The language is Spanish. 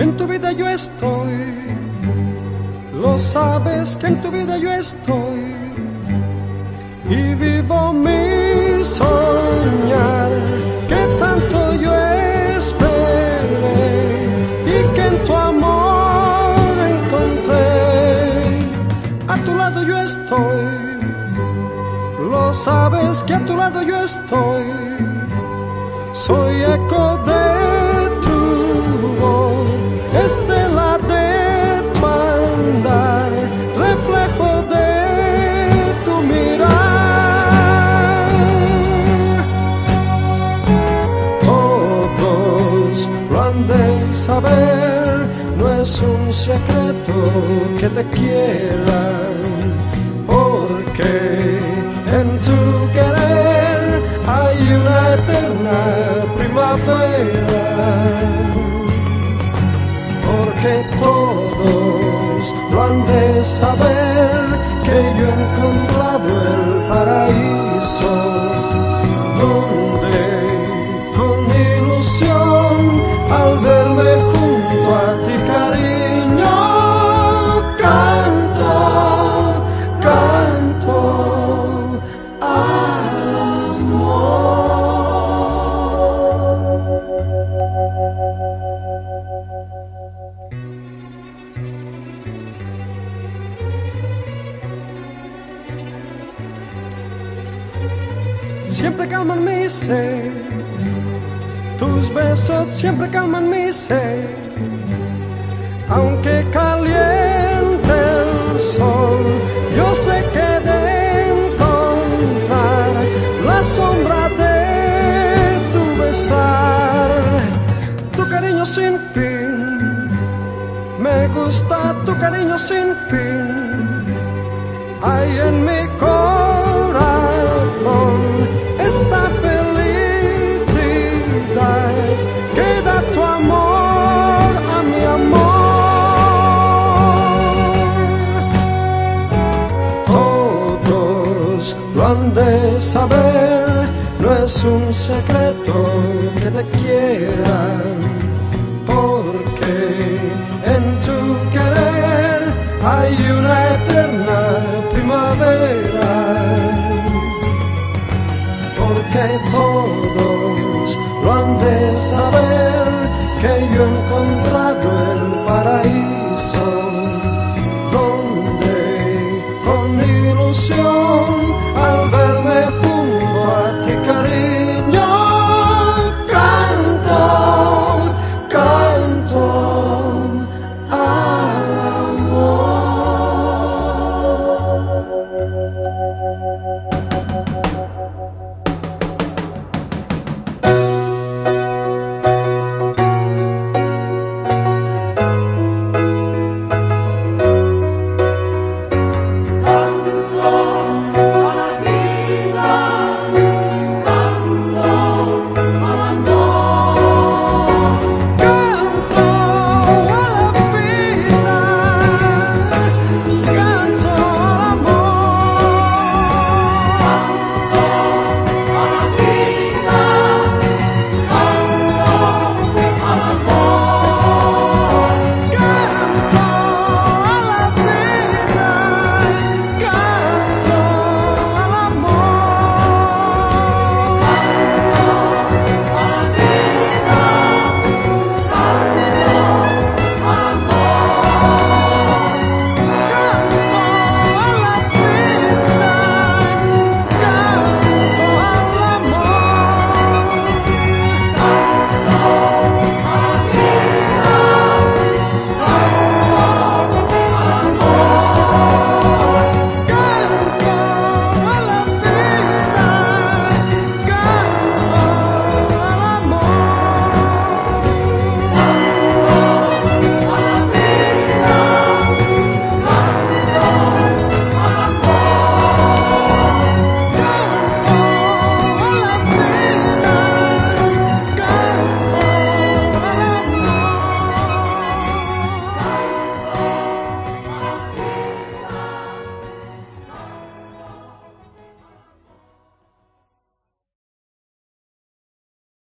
En tu vida yo estoy, lo sabes que en tu vida yo estoy y vivo mi soñar que tanto yo esperé y que en tu amor encontré. A tu lado yo estoy, lo sabes que a tu lado yo estoy. Soy eco de de saber, no es un secreto que te quieran, porque en tu querer hay una eterna primavera. Porque todos lo han de saber que yo he encontrado el paraíso junto ti cariño canto, canto al amor. Siempre calman mi sed, tus besos siempre calman mi sed, aunque caliente el sol, yo sé que de encontrar la sombra de tu besar, tu cariño sin fin, me gusta tu cariño sin fin, saber, no es un secreto que te quieran, porque en tu querer hay una eterna primavera. Porque todos lo han de saber